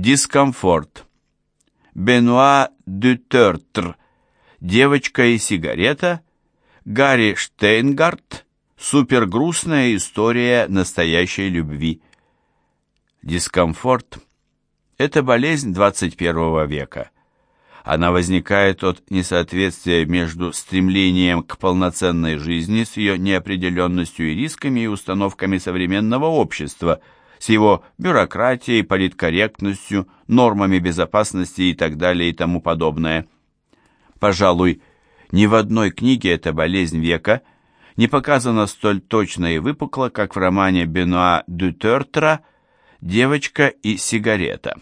Дискомфорт. Бенуа Дютертр. Девочка и сигарета. Гарри Штейнгарт. Супергрустная история настоящей любви. Дискомфорт – это болезнь 21 века. Она возникает от несоответствия между стремлением к полноценной жизни с ее неопределенностью и рисками и установками современного общества, с его бюрократией, политкорректностью, нормами безопасности и так далее и тому подобное. Пожалуй, ни в одной книге эта болезнь века – не показано столь точно и выпукло, как в романе Бенуа Дютертра «Девочка и сигарета».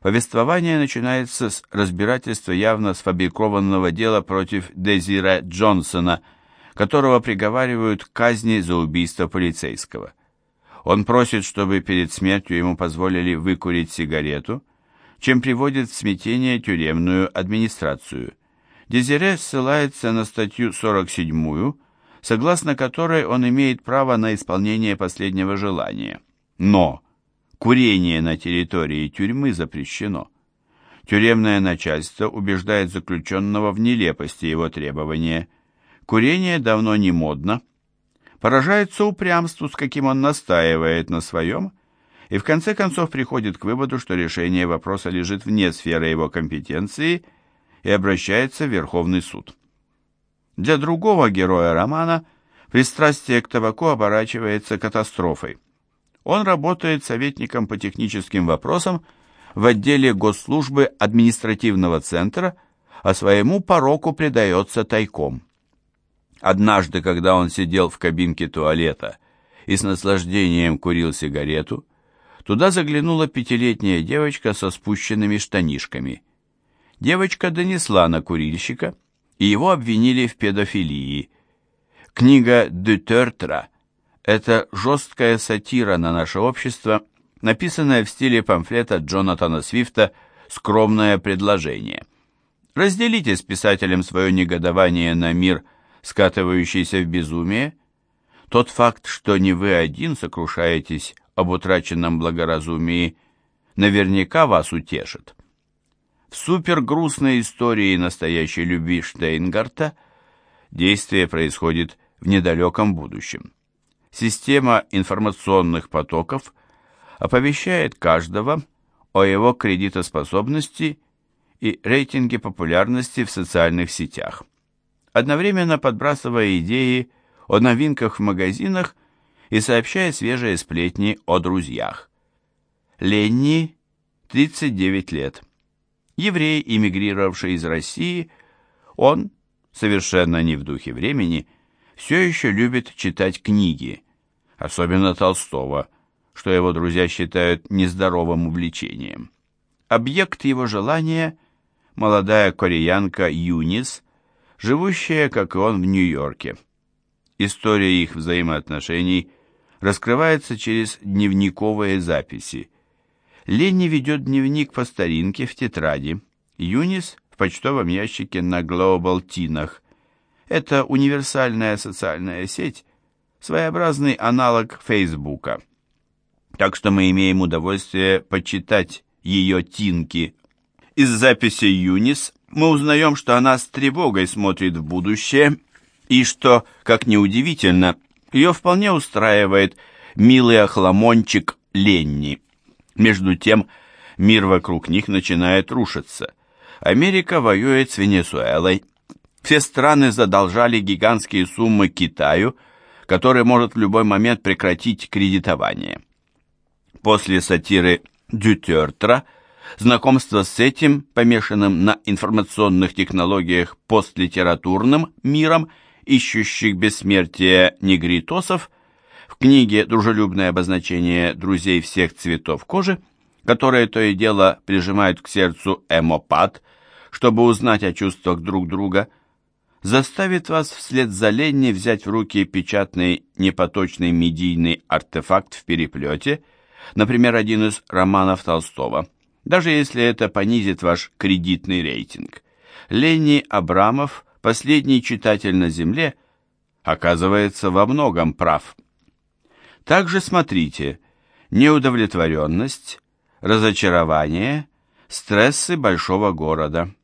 Повествование начинается с разбирательства явно сфабрикованного дела против Дезира Джонсона, которого приговаривают к казни за убийство полицейского. Он просит, чтобы перед смертью ему позволили выкурить сигарету, чем приводит в смятение тюремную администрацию. Дезире ссылается на статью 47 согласно которой он имеет право на исполнение последнего желания. Но курение на территории тюрьмы запрещено. Тюремное начальство убеждает заключенного в нелепости его требования. Курение давно не модно. Поражается упрямству, с каким он настаивает на своем, и в конце концов приходит к выводу, что решение вопроса лежит вне сферы его компетенции и обращается в Верховный суд. Для другого героя романа пристрастие к табаку оборачивается катастрофой. Он работает советником по техническим вопросам в отделе госслужбы административного центра, а своему пороку предается тайком. Однажды, когда он сидел в кабинке туалета и с наслаждением курил сигарету, туда заглянула пятилетняя девочка со спущенными штанишками. Девочка донесла на курильщика – и его обвинили в педофилии. Книга Дютертра – это жесткая сатира на наше общество, написанная в стиле памфлета Джонатана Свифта «Скромное предложение». Разделите с писателем свое негодование на мир, скатывающийся в безумие. Тот факт, что не вы один сокрушаетесь об утраченном благоразумии, наверняка вас утешит. В супергрустной истории настоящей любви Штейнгарта действие происходит в недалеком будущем. Система информационных потоков оповещает каждого о его кредитоспособности и рейтинге популярности в социальных сетях, одновременно подбрасывая идеи о новинках в магазинах и сообщая свежие сплетни о друзьях. Ленни, 39 лет еврей, эмигрировавший из России, он, совершенно не в духе времени, все еще любит читать книги, особенно Толстого, что его друзья считают нездоровым увлечением. Объект его желания – молодая кореянка Юнис, живущая, как и он, в Нью-Йорке. История их взаимоотношений раскрывается через дневниковые записи – Ленни ведет дневник по старинке в тетради. Юнис в почтовом ящике на Global Тинах. Это универсальная социальная сеть, своеобразный аналог Фейсбука. Так что мы имеем удовольствие почитать ее тинки. Из записи Юнис мы узнаем, что она с тревогой смотрит в будущее, и что, как неудивительно, ее вполне устраивает милый охламончик Ленни. Между тем, мир вокруг них начинает рушиться. Америка воюет с Венесуэлой. Все страны задолжали гигантские суммы Китаю, который может в любой момент прекратить кредитование. После сатиры Дютертра знакомство с этим, помешанным на информационных технологиях постлитературным миром, ищущих бессмертия негритосов – в книге «Дружелюбное обозначение друзей всех цветов кожи», которое то и дело прижимают к сердцу эмопат, чтобы узнать о чувствах друг друга, заставит вас вслед за Ленни взять в руки печатный непоточный медийный артефакт в переплете, например, один из романов Толстого, даже если это понизит ваш кредитный рейтинг. Ленни Абрамов, последний читатель на Земле, оказывается во многом прав. Также смотрите «Неудовлетворенность», разочарование, стрессы большого города.